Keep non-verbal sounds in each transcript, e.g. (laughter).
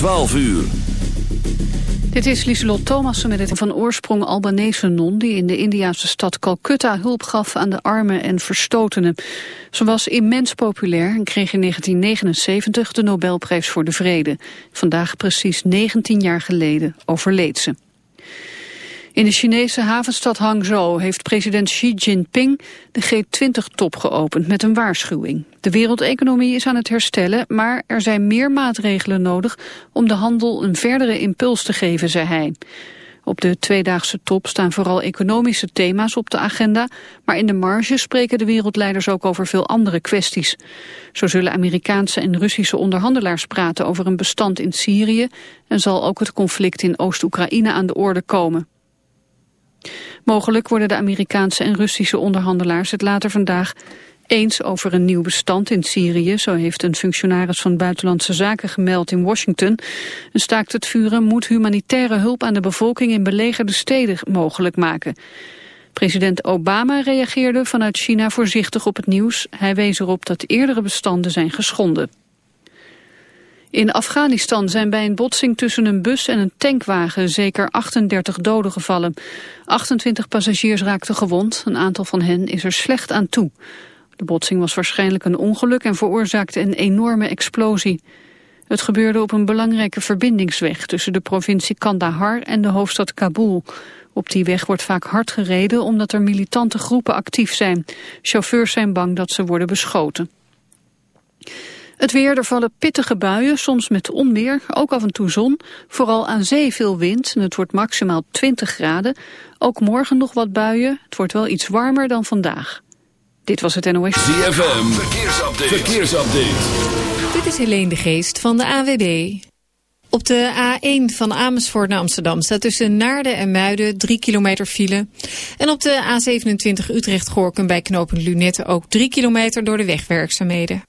12 uur. Dit is Lieselot Thomassen met het van oorsprong Albanese non... die in de Indiaanse stad Calcutta hulp gaf aan de armen en verstotenen. Ze was immens populair en kreeg in 1979 de Nobelprijs voor de Vrede. Vandaag precies 19 jaar geleden overleed ze. In de Chinese havenstad Hangzhou heeft president Xi Jinping de G20-top geopend met een waarschuwing. De wereldeconomie is aan het herstellen, maar er zijn meer maatregelen nodig om de handel een verdere impuls te geven, zei hij. Op de tweedaagse top staan vooral economische thema's op de agenda, maar in de marge spreken de wereldleiders ook over veel andere kwesties. Zo zullen Amerikaanse en Russische onderhandelaars praten over een bestand in Syrië en zal ook het conflict in Oost-Oekraïne aan de orde komen. Mogelijk worden de Amerikaanse en Russische onderhandelaars het later vandaag eens over een nieuw bestand in Syrië. Zo heeft een functionaris van Buitenlandse Zaken gemeld in Washington. Een staakt het vuren moet humanitaire hulp aan de bevolking in belegerde steden mogelijk maken. President Obama reageerde vanuit China voorzichtig op het nieuws. Hij wees erop dat eerdere bestanden zijn geschonden. In Afghanistan zijn bij een botsing tussen een bus en een tankwagen zeker 38 doden gevallen. 28 passagiers raakten gewond, een aantal van hen is er slecht aan toe. De botsing was waarschijnlijk een ongeluk en veroorzaakte een enorme explosie. Het gebeurde op een belangrijke verbindingsweg tussen de provincie Kandahar en de hoofdstad Kabul. Op die weg wordt vaak hard gereden omdat er militante groepen actief zijn. Chauffeurs zijn bang dat ze worden beschoten. Het weer, er vallen pittige buien, soms met onweer, ook af en toe zon. Vooral aan zee veel wind en het wordt maximaal 20 graden. Ook morgen nog wat buien, het wordt wel iets warmer dan vandaag. Dit was het NOS. ZFM, verkeersupdate. verkeersupdate. Dit is Helene de Geest van de AWB. Op de A1 van Amersfoort naar Amsterdam staat tussen Naarden en Muiden 3 kilometer file. En op de A27 Utrecht-Gorkum bij knooppunt Lunette ook 3 kilometer door de wegwerkzaamheden.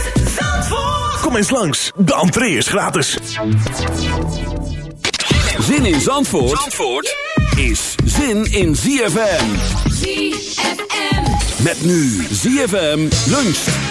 Kom eens langs, de entree is gratis. Zin in Zandvoort, Zandvoort is zin in ZFM. ZFM. Met nu ZFM luncht.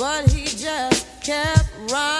but he just kept right.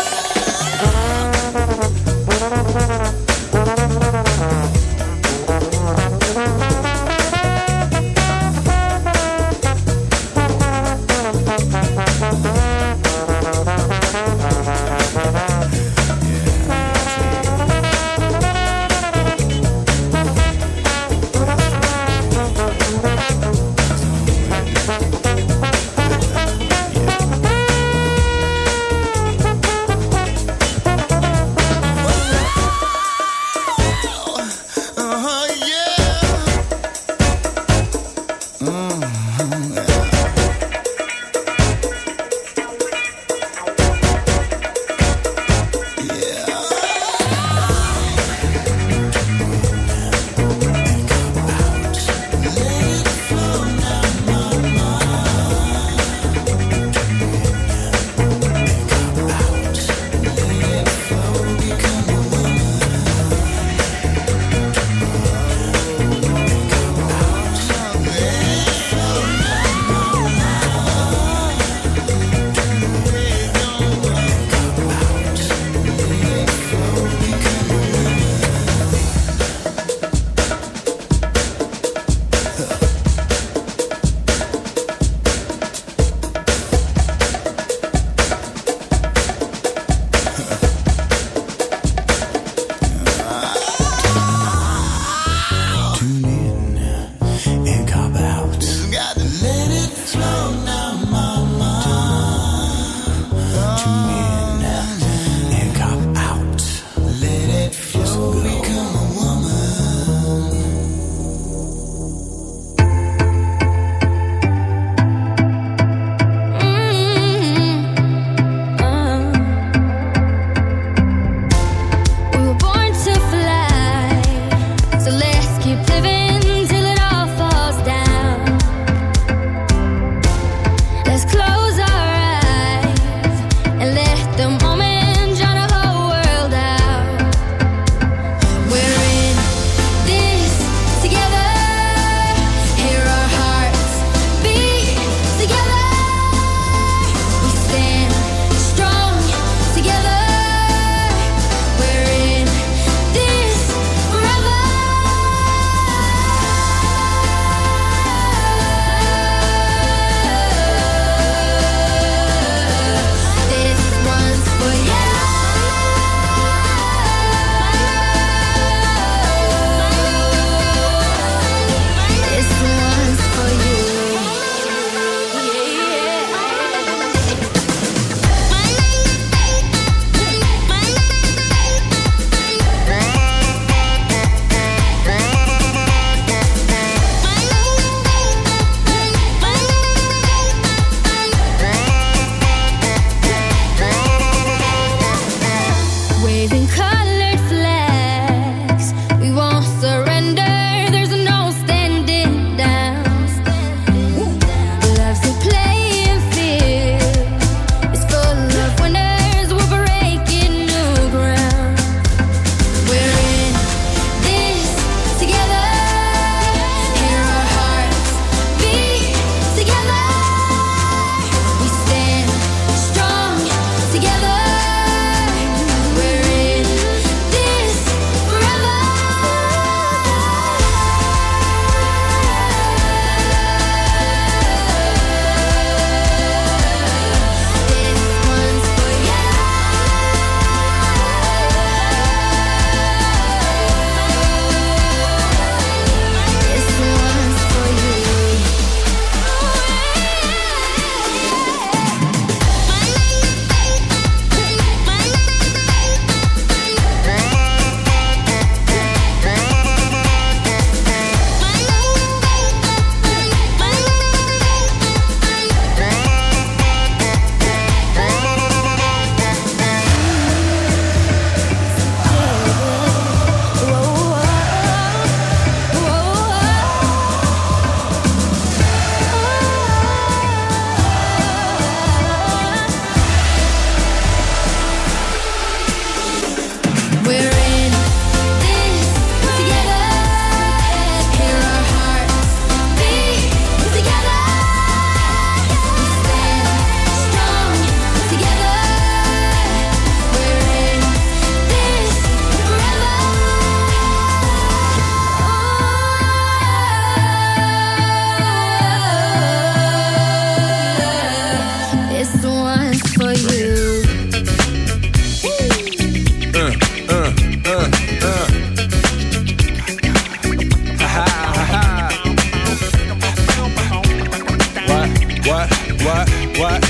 What, what, what?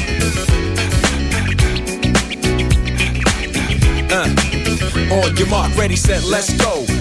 Uh. On your mark, ready, set, let's go.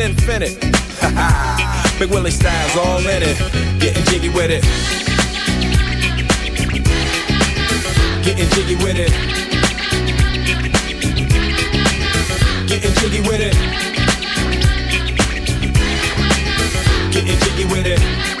infinite. (laughs) Big Willie styles all in it. Getting jiggy with it. Getting jiggy with it. Getting jiggy with it. Getting jiggy with it.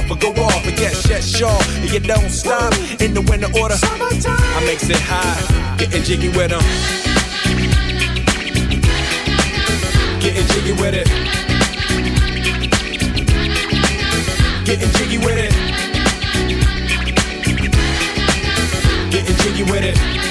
or go off. And yes, yes, sure. And you don't stop in the winter order. Summertime. I makes it high, getting jiggy with them. Getting jiggy with it. Getting jiggy with it. Getting jiggy with it.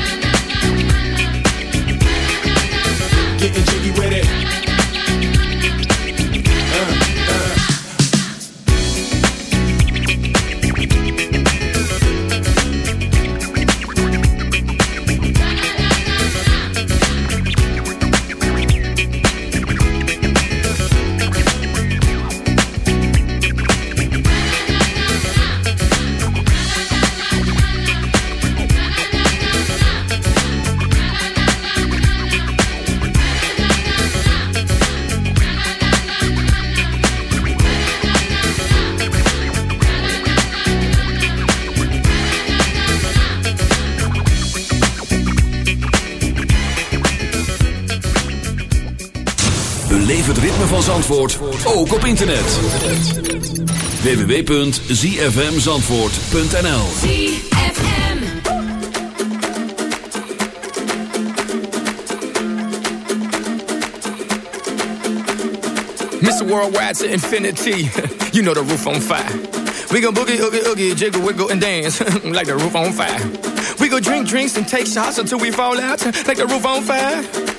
Zandvoort, ook op internet. www.zfmzandvoort.nl Mr. Worldwide to infinity. (laughs) you know the roof on fire. We go boogie, oogie, oogie, jiggle, wiggle, and dance (laughs) like the roof on fire. We go drink drinks and take shots until we fall out like the roof on fire.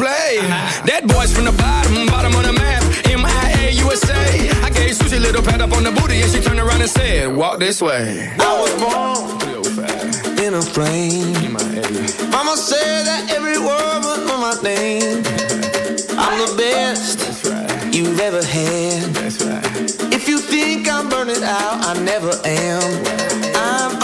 Play. That boy's from the bottom, bottom of the map. M.I.A. USA. I gave Susie a little pat up on the booty and she turned around and said, Walk this way. I was born in a flame. Mama said that every word was on my name. I'm the best right. you've ever had. that's right. If you think I'm burning out, I never am. I'm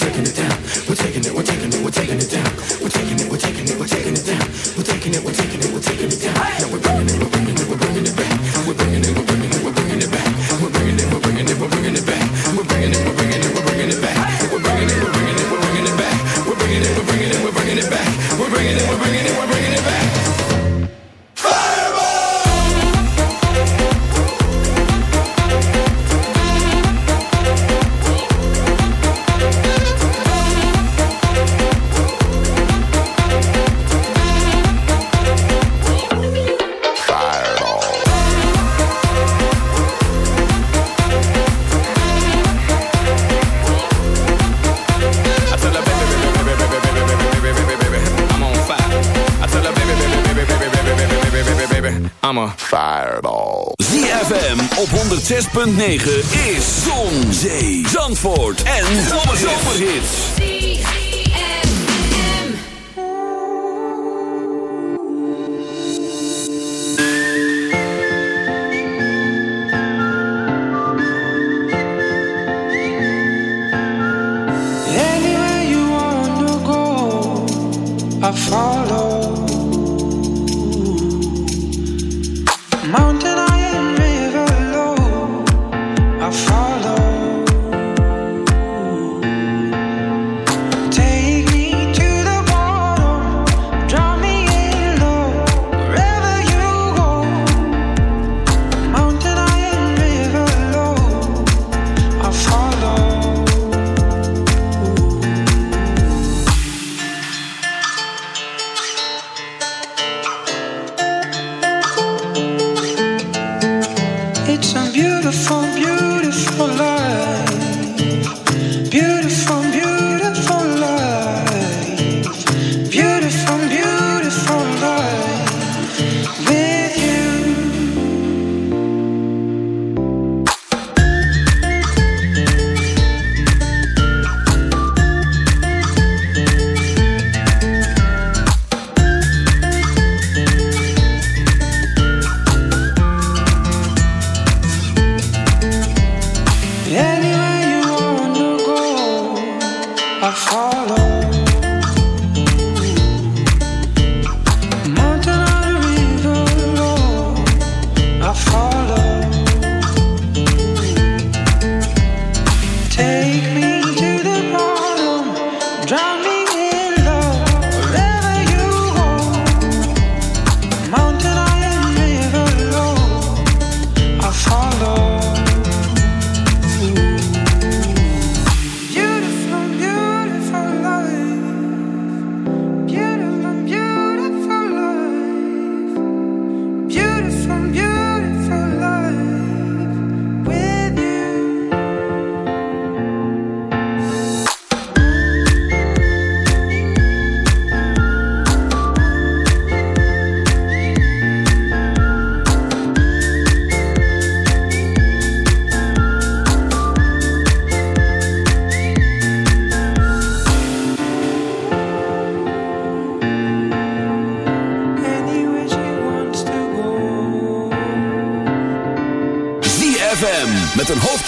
chicken. I'm a Fireball. ZFM op 106.9 is Zon, Zee, Zandvoort en Zomerhits.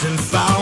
and found.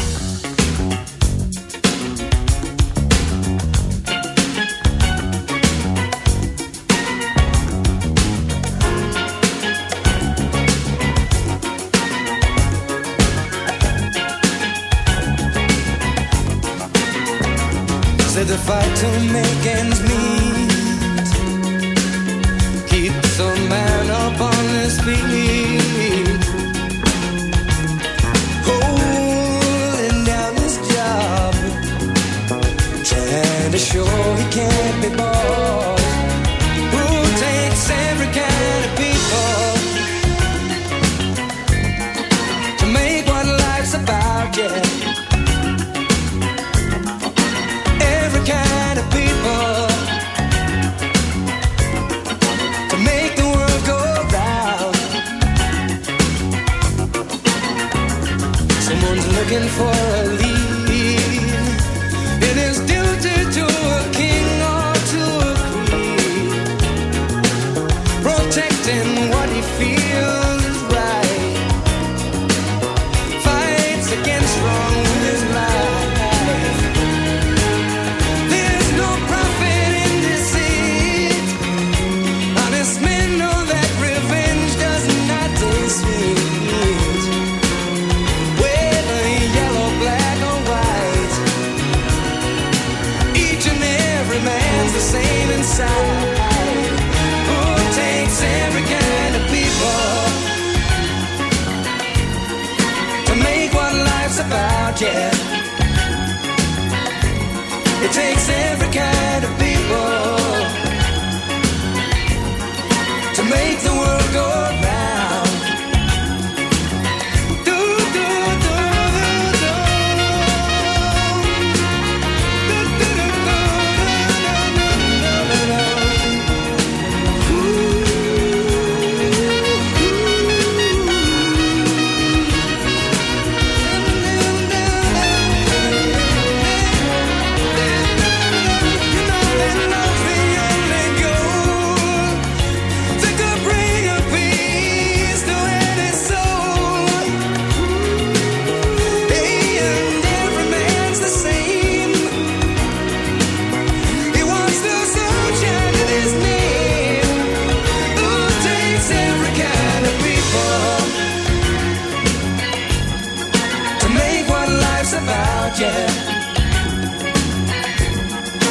looking for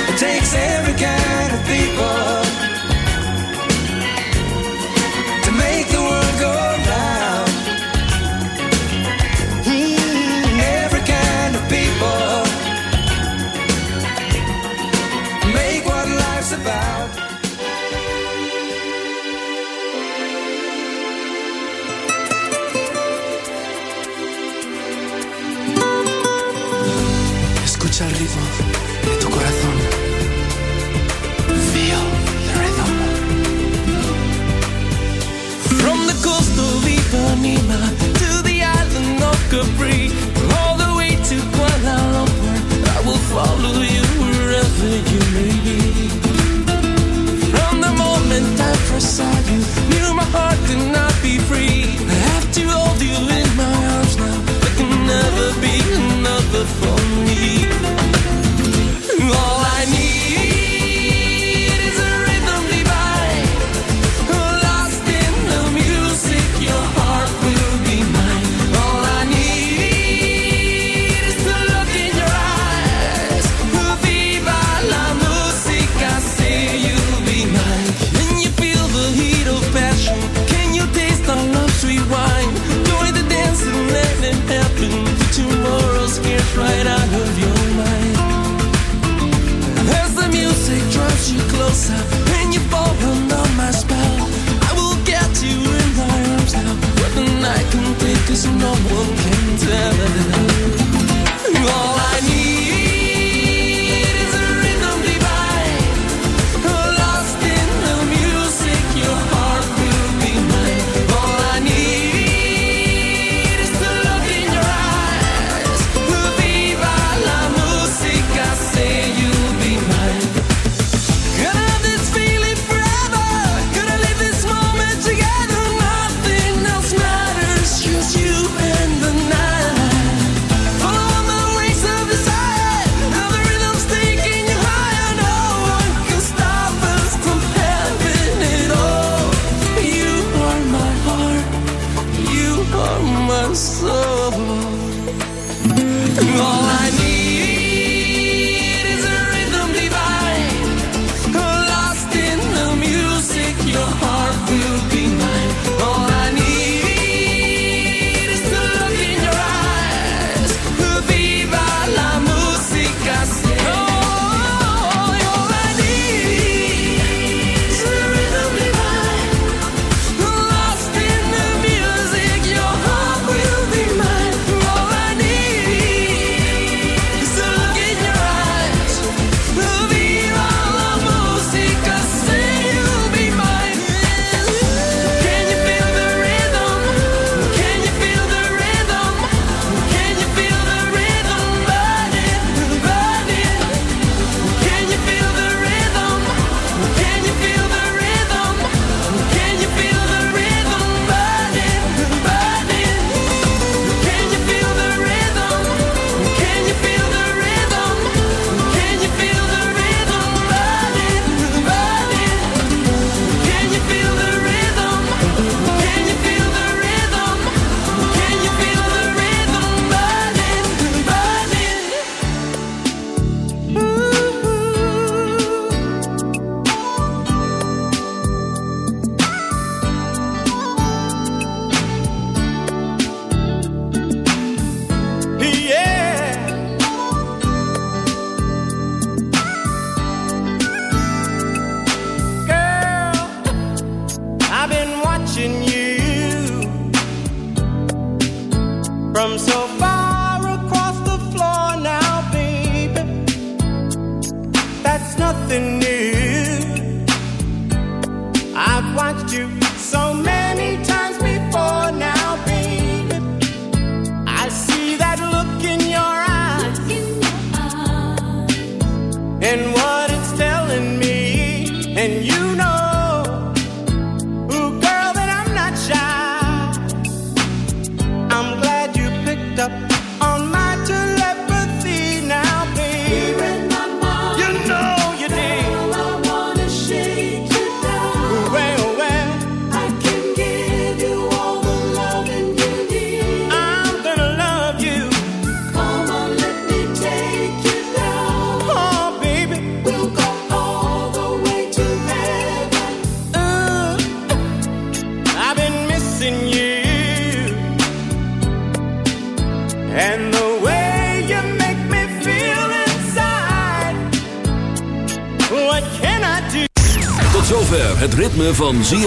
It takes every kind. good friend. Cause no one can tell. Oh.